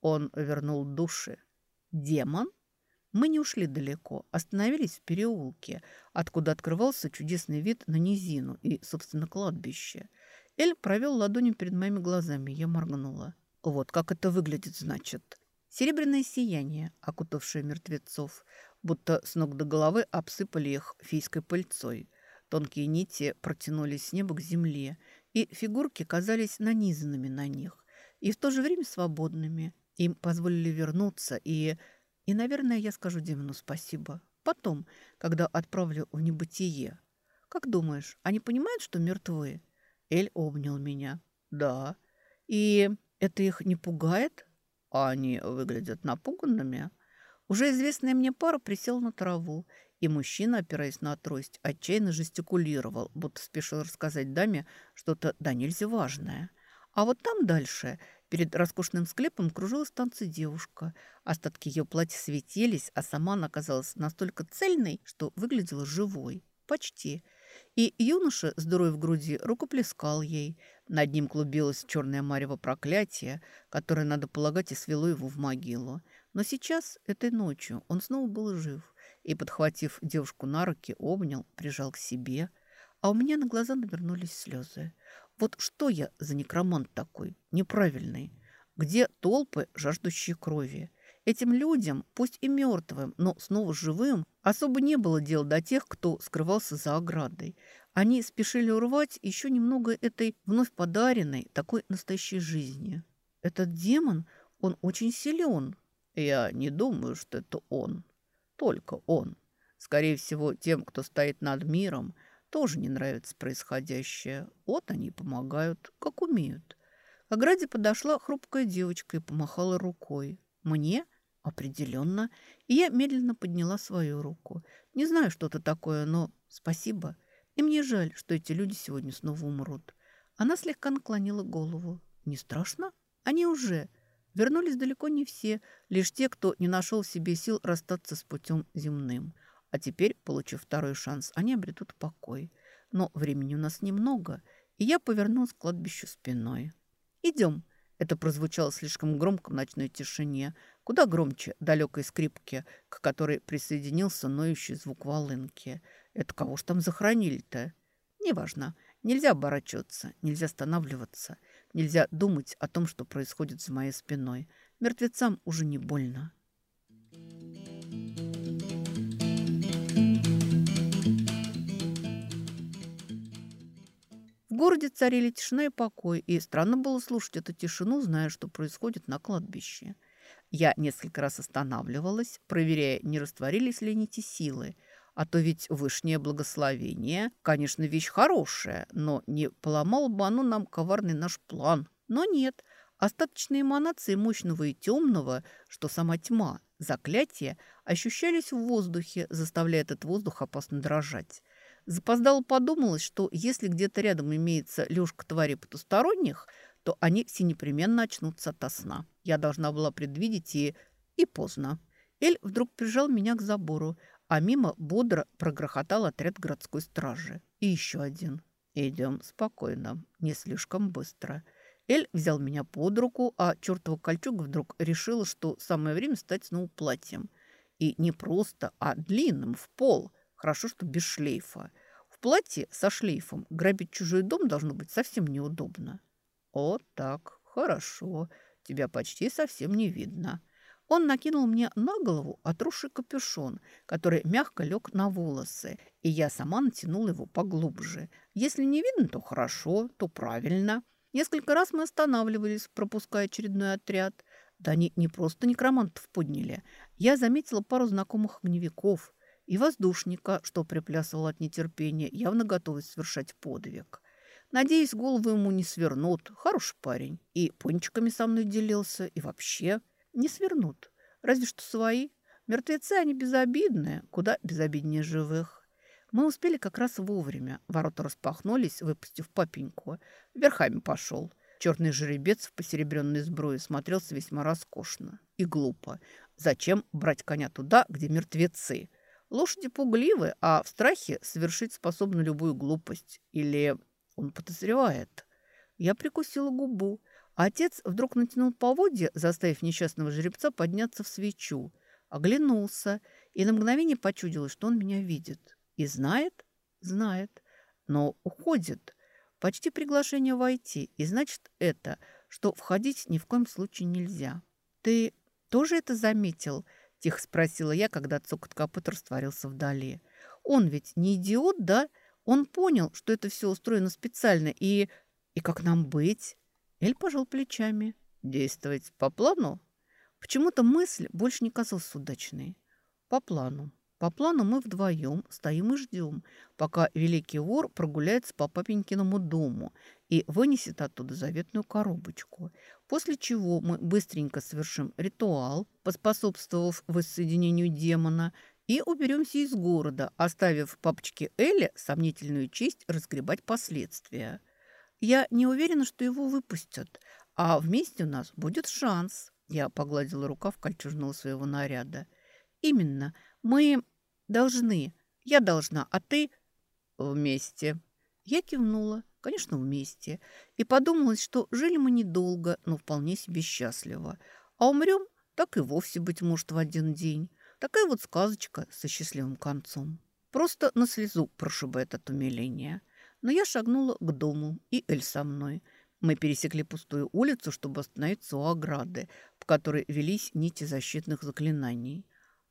«Он вернул души». «Демон?» Мы не ушли далеко, остановились в переулке, откуда открывался чудесный вид на низину и, собственно, кладбище. Эль провел ладонью перед моими глазами, я моргнула. Вот как это выглядит, значит. Серебряное сияние, окутавшее мертвецов, будто с ног до головы обсыпали их фейской пыльцой. Тонкие нити протянулись с неба к земле, и фигурки казались нанизанными на них, и в то же время свободными. Им позволили вернуться, и... И, наверное, я скажу Демону спасибо. Потом, когда отправлю в небытие. Как думаешь, они понимают, что мертвы? Эль обнял меня. Да. И это их не пугает? А они выглядят напуганными. Уже известная мне пара присела на траву и мужчина, опираясь на трость, отчаянно жестикулировал, будто спешил рассказать даме что-то да нельзя важное. А вот там дальше, перед роскошным склепом, кружилась танцы девушка. Остатки ее платья светились, а сама она оказалась настолько цельной, что выглядела живой. Почти. И юноша с дурой в груди рукоплескал ей. Над ним клубилось черное марево проклятие, которое, надо полагать, и свело его в могилу. Но сейчас, этой ночью, он снова был жив и, подхватив девушку на руки, обнял, прижал к себе. А у меня на глаза навернулись слезы. Вот что я за некромант такой, неправильный? Где толпы, жаждущие крови? Этим людям, пусть и мертвым, но снова живым, особо не было дел до тех, кто скрывался за оградой. Они спешили урвать еще немного этой вновь подаренной, такой настоящей жизни. Этот демон, он очень силен. Я не думаю, что это он, только он. Скорее всего, тем, кто стоит над миром, тоже не нравится происходящее. Вот они помогают, как умеют. К ограде подошла хрупкая девочка и помахала рукой. Мне? Определенно. И я медленно подняла свою руку. Не знаю, что это такое, но спасибо. И мне жаль, что эти люди сегодня снова умрут. Она слегка наклонила голову. Не страшно? Они уже... Вернулись далеко не все, лишь те, кто не нашел в себе сил расстаться с путем земным. А теперь, получив второй шанс, они обретут покой. Но времени у нас немного, и я повернулась к кладбищу спиной. «Идем!» Это прозвучало слишком громко в ночной тишине, куда громче далекой скрипки, к которой присоединился ноющий звук волынки. Это кого ж там захоронили-то? Неважно. Нельзя оборачиваться, нельзя останавливаться, нельзя думать о том, что происходит за моей спиной. Мертвецам уже не больно. В городе царили тишина и покой, и странно было слушать эту тишину, зная, что происходит на кладбище. Я несколько раз останавливалась, проверяя, не растворились ли нити силы, а то ведь вышнее благословение, конечно, вещь хорошая, но не поломал бы оно нам коварный наш план. Но нет, остаточные эманации мощного и темного, что сама тьма, заклятия, ощущались в воздухе, заставляя этот воздух опасно дрожать. Запоздало подумалось, что если где-то рядом имеется лёжка твари потусторонних, то они все непременно очнутся ото сна. Я должна была предвидеть и... и поздно. Эль вдруг прижал меня к забору, а мимо бодро прогрохотал отряд городской стражи. И еще один. «Идем спокойно, не слишком быстро». Эль взял меня под руку, а чертова кольчуга вдруг решила, что самое время стать снова платьем. И не просто, а длинным, в пол – Хорошо, что без шлейфа. В платье со шлейфом грабить чужой дом должно быть совсем неудобно. О, так, хорошо. Тебя почти совсем не видно. Он накинул мне на голову отросший капюшон, который мягко лег на волосы, и я сама натянула его поглубже. Если не видно, то хорошо, то правильно. Несколько раз мы останавливались, пропуская очередной отряд. Да они не просто некромантов подняли. Я заметила пару знакомых огневиков и воздушника, что приплясывал от нетерпения, явно готовый совершать подвиг. Надеюсь, голову ему не свернут. Хороший парень. И пончиками со мной делился, и вообще не свернут. Разве что свои. Мертвецы они безобидные, куда безобиднее живых. Мы успели как раз вовремя. Ворота распахнулись, выпустив папеньку. Верхами пошел. Черный жеребец в посеребренной сбруе смотрелся весьма роскошно и глупо. Зачем брать коня туда, где мертвецы? Лошади пугливы, а в страхе совершить способны любую глупость. Или он подозревает. Я прикусила губу. Отец вдруг натянул поводья, заставив несчастного жеребца подняться в свечу. Оглянулся, и на мгновение почудилось, что он меня видит. И знает? Знает. Но уходит. Почти приглашение войти. И значит это, что входить ни в коем случае нельзя. Ты тоже это заметил?» Тихо спросила я, когда цокот копыт растворился вдали. Он ведь не идиот, да? Он понял, что это все устроено специально. И... И как нам быть? Эль пожал плечами. Действовать по плану? Почему-то мысль больше не казалась удачной. По плану. По плану мы вдвоем стоим и ждем, пока великий вор прогуляется по папенькиному дому и вынесет оттуда заветную коробочку. После чего мы быстренько совершим ритуал, поспособствовав воссоединению демона, и уберемся из города, оставив папочке Элли сомнительную честь разгребать последствия. Я не уверена, что его выпустят, а вместе у нас будет шанс. Я погладила рукав кольчужного своего наряда. Именно, мы Должны. Я должна, а ты вместе. Я кивнула, конечно, вместе. И подумалось, что жили мы недолго, но вполне себе счастливо. А умрем так и вовсе, быть может, в один день. Такая вот сказочка со счастливым концом. Просто на слезу прошибает от умиления. Но я шагнула к дому, и Эль со мной. Мы пересекли пустую улицу, чтобы остановиться у ограды, по которой велись нити защитных заклинаний.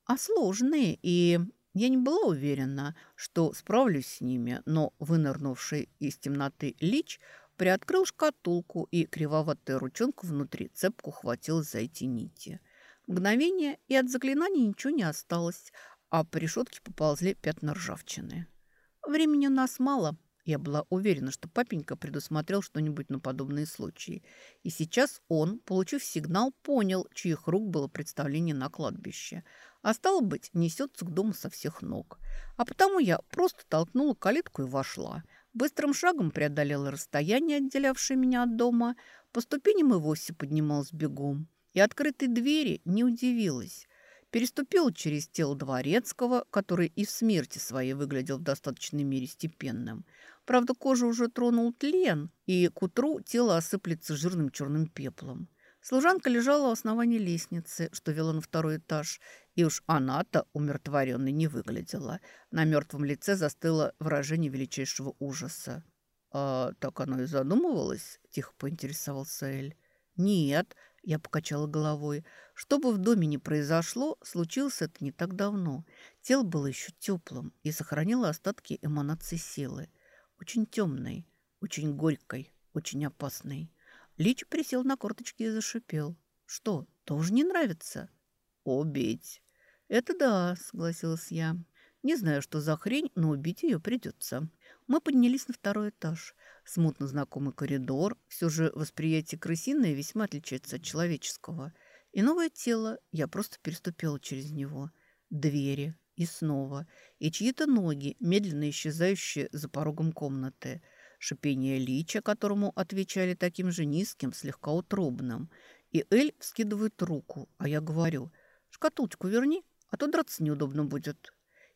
А сложные и я не была уверена, что справлюсь с ними, но вынырнувший из темноты лич приоткрыл шкатулку, и кривоватая ручонка внутри цепку хватилась за эти нити. Мгновение, и от заклинаний ничего не осталось, а по решетке поползли пятна ржавчины. Времени у нас мало. Я была уверена, что папенька предусмотрел что-нибудь на подобные случаи. И сейчас он, получив сигнал, понял, чьих рук было представление на кладбище – а стало быть, несется к дому со всех ног. А потому я просто толкнула калитку и вошла. Быстрым шагом преодолела расстояние, отделявшее меня от дома. По ступеням и вовсе поднималась бегом. И открытой двери не удивилась. Переступила через тело дворецкого, который и в смерти своей выглядел в достаточной мере степенным. Правда, кожа уже тронул тлен, и к утру тело осыплется жирным черным пеплом. Служанка лежала у основания лестницы, что вела на второй этаж, и уж она-то умиротворенной не выглядела. На мертвом лице застыло выражение величайшего ужаса. «А так оно и задумывалось?» – тихо поинтересовался Эль. «Нет», – я покачала головой. «Что бы в доме ни произошло, случилось это не так давно. Тело было еще теплым и сохранило остатки эманации силы. Очень темной, очень горькой, очень опасной». Лич присел на корточки и зашипел. «Что, тоже не нравится?» «Убить!» «Это да», — согласилась я. «Не знаю, что за хрень, но убить ее придется». Мы поднялись на второй этаж. Смутно знакомый коридор. Все же восприятие крысиное весьма отличается от человеческого. И новое тело. Я просто переступила через него. Двери. И снова. И чьи-то ноги, медленно исчезающие за порогом комнаты. Шипение лича, которому отвечали таким же низким, слегка утробным. И Эль вскидывает руку, а я говорю, «Шкатулочку верни, а то драться неудобно будет».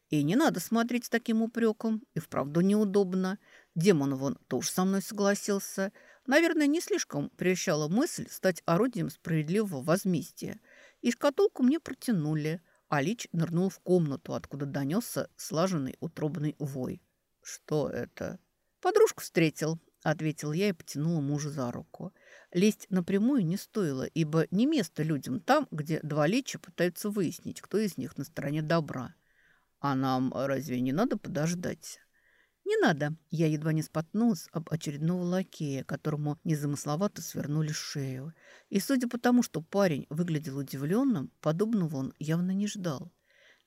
И не надо смотреть с таким упреком. И вправду неудобно. Демон вон тоже со мной согласился. Наверное, не слишком прельщала мысль стать орудием справедливого возмездия. И шкатулку мне протянули. А Лич нырнул в комнату, откуда донесся слаженный утробный вой. «Что это?» «Подружку встретил», — ответил я и потянула мужа за руку. Лезть напрямую не стоило, ибо не место людям там, где два лича пытаются выяснить, кто из них на стороне добра. А нам разве не надо подождать? Не надо. Я едва не споткнулась об очередного лакея, которому незамысловато свернули шею. И судя по тому, что парень выглядел удивленным, подобного он явно не ждал.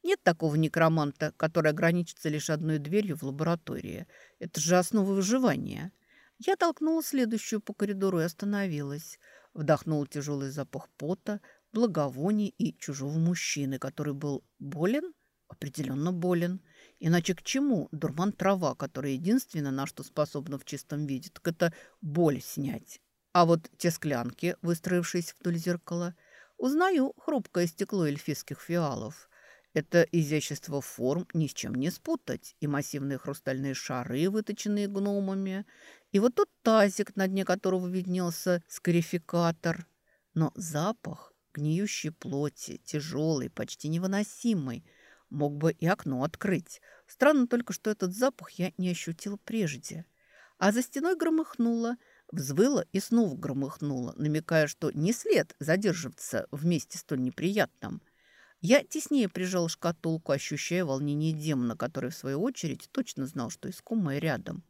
Нет такого некроманта, который ограничится лишь одной дверью в лаборатории. Это же основа выживания. Я толкнула следующую по коридору и остановилась. Вдохнула тяжелый запах пота, благовоний и чужого мужчины, который был болен Определенно болен. Иначе к чему дурман трава, которая единственное, на что способна в чистом виде, так это боль снять. А вот те склянки, выстроившиеся вдоль зеркала, узнаю хрупкое стекло эльфийских фиалов. Это изящество форм ни с чем не спутать. И массивные хрустальные шары, выточенные гномами, и вот тот тазик, на дне которого виднелся скарификатор. Но запах гниющей плоти, тяжелый, почти невыносимый – Мог бы и окно открыть. Странно только, что этот запах я не ощутила прежде. А за стеной громыхнуло, взвыло и снова громыхнуло, намекая, что не след задерживаться в месте столь неприятном. Я теснее прижал шкатулку, ощущая волнение демона, который, в свою очередь, точно знал, что искомое рядом.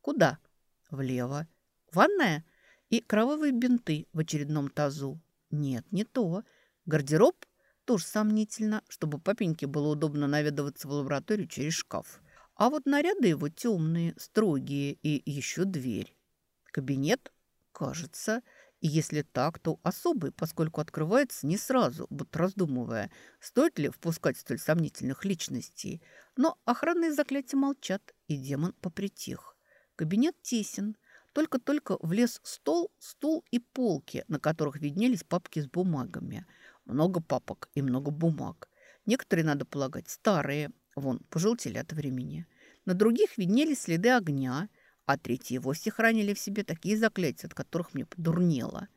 «Куда?» «Влево». «Ванная?» И кровавые бинты в очередном тазу. «Нет, не то. Гардероб?» Тоже сомнительно, чтобы папеньке было удобно наведываться в лабораторию через шкаф. А вот наряды его темные, строгие и еще дверь. Кабинет? Кажется. И если так, то особый, поскольку открывается не сразу, будто раздумывая, стоит ли впускать столь сомнительных личностей. Но охранные заклятия молчат, и демон попритих. Кабинет тесен. Только-только влез стол, стул и полки, на которых виднелись папки с бумагами – много папок и много бумаг. Некоторые, надо полагать, старые, вон, пожелтели от времени. На других виднелись следы огня, а третьи вовсе хранили в себе такие заклятия, от которых мне подурнело.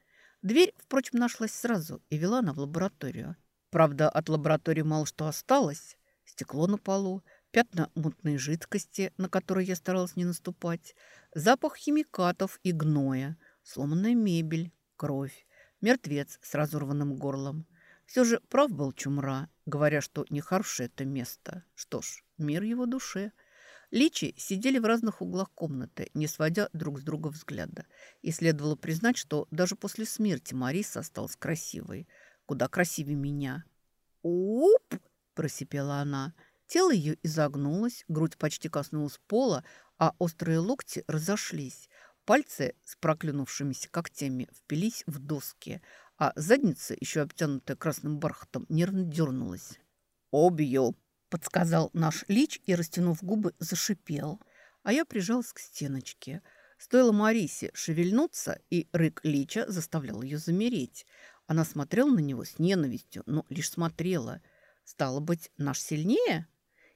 Дверь, впрочем, нашлась сразу и вела на в лабораторию. Правда, от лаборатории мало что осталось. Стекло на полу, пятна мутной жидкости, на которые я старалась не наступать, запах химикатов и гноя, сломанная мебель, кровь, мертвец с разорванным горлом. Все же прав был Чумра, говоря, что нехорошее это место. Что ж, мир его душе. Личи сидели в разных углах комнаты, не сводя друг с друга взгляда. И следовало признать, что даже после смерти Мариса осталась красивой. Куда красивее меня. «Уп!» – просипела она. Тело ее изогнулось, грудь почти коснулась пола, а острые локти разошлись. Пальцы с проклюнувшимися когтями впились в доски, а задница, еще обтянутая красным бархатом, нервно дернулась. «Обью!» – подсказал наш лич и, растянув губы, зашипел. А я прижалась к стеночке. Стоило Марисе шевельнуться, и рык лича заставлял ее замереть. Она смотрела на него с ненавистью, но лишь смотрела. Стало быть, наш сильнее?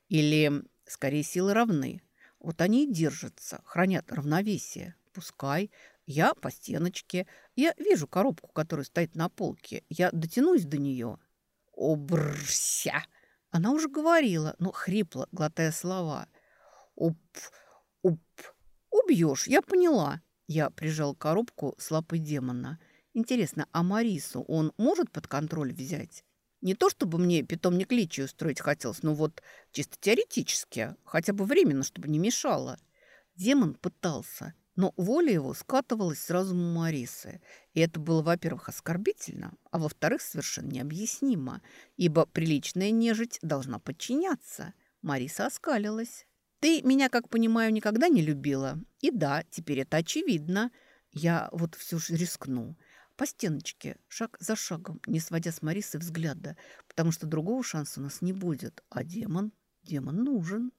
Или, скорее, силы равны? Вот они и держатся, хранят равновесие. Пускай. Я по стеночке. Я вижу коробку, которая стоит на полке. Я дотянусь до нее. Обрся! Она уже говорила, но хрипло, глотая слова. Уп, уп, «Убьешь, я поняла». Я прижал коробку с лапой демона. Интересно, а Марису он может под контроль взять? Не то чтобы мне питомник личи устроить хотелось, но вот чисто теоретически, хотя бы временно, чтобы не мешало. Демон пытался, но воля его скатывалась с разума Марисы. И это было, во-первых, оскорбительно, а во-вторых, совершенно необъяснимо, ибо приличная нежить должна подчиняться. Мариса оскалилась. Ты меня, как понимаю, никогда не любила. И да, теперь это очевидно. Я вот все же рискну. По стеночке, шаг за шагом, не сводя с Марисы взгляда, потому что другого шанса у нас не будет. А демон? Демон нужен.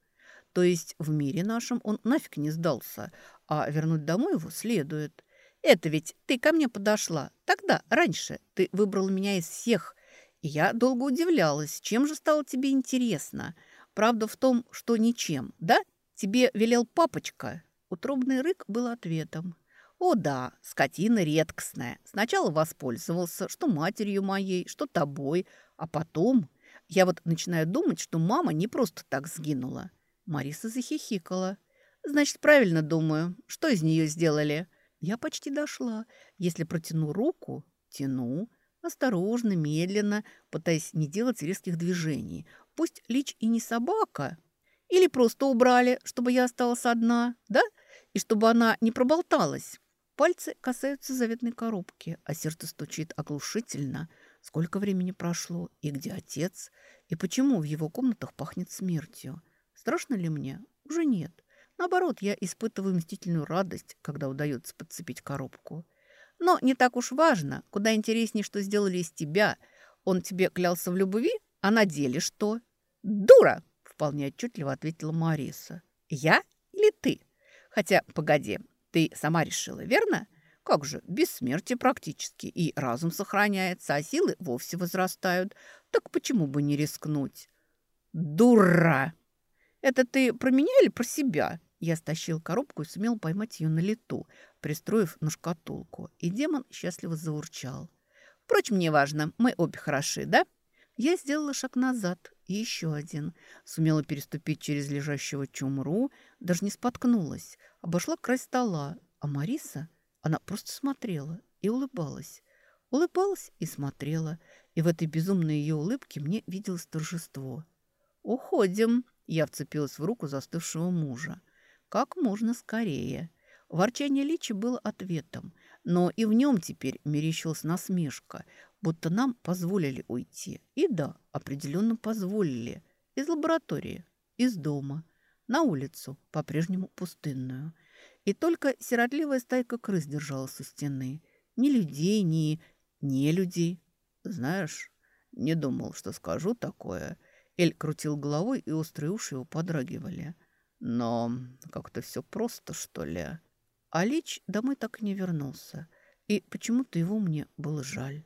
То есть в мире нашем он нафиг не сдался, а вернуть домой его следует. Это ведь ты ко мне подошла. Тогда, раньше, ты выбрал меня из всех. И я долго удивлялась, чем же стало тебе интересно – Правда в том, что ничем, да? Тебе велел папочка?» Утробный рык был ответом. «О да, скотина редкостная. Сначала воспользовался, что матерью моей, что тобой, а потом... Я вот начинаю думать, что мама не просто так сгинула». Мариса захихикала. «Значит, правильно думаю. Что из нее сделали?» Я почти дошла. Если протяну руку, тяну, осторожно, медленно, пытаясь не делать резких движений, Пусть Лич и не собака. Или просто убрали, чтобы я осталась одна, да? И чтобы она не проболталась. Пальцы касаются заветной коробки, а сердце стучит оглушительно. Сколько времени прошло, и где отец, и почему в его комнатах пахнет смертью. Страшно ли мне? Уже нет. Наоборот, я испытываю мстительную радость, когда удается подцепить коробку. Но не так уж важно. Куда интереснее, что сделали из тебя. Он тебе клялся в любви, а на деле что? «Дура!» – вполне отчетливо ответила Мариса. «Я или ты? Хотя, погоди, ты сама решила, верно? Как же, бессмертие практически, и разум сохраняется, а силы вовсе возрастают. Так почему бы не рискнуть?» «Дура!» «Это ты про меня или про себя?» Я стащил коробку и сумел поймать ее на лету, пристроив на шкатулку, и демон счастливо заурчал. «Впрочем, не важно, мы обе хороши, да?» Я сделала шаг назад и еще один. Сумела переступить через лежащего чумру, даже не споткнулась. Обошла край стола, а Мариса, она просто смотрела и улыбалась. Улыбалась и смотрела, и в этой безумной ее улыбке мне виделось торжество. «Уходим!» – я вцепилась в руку застывшего мужа. «Как можно скорее!» Ворчание Личи было ответом, но и в нем теперь мерещилась насмешка, будто нам позволили уйти. И да, определенно позволили. Из лаборатории, из дома, на улицу, по-прежнему пустынную. И только сиротливая стайка крыс держалась у стены. Ни людей, ни не людей. Знаешь, не думал, что скажу такое. Эль крутил головой, и острые уши его подрагивали. Но как-то все просто, что ли. А Лич домой так и не вернулся. И почему-то его мне было жаль.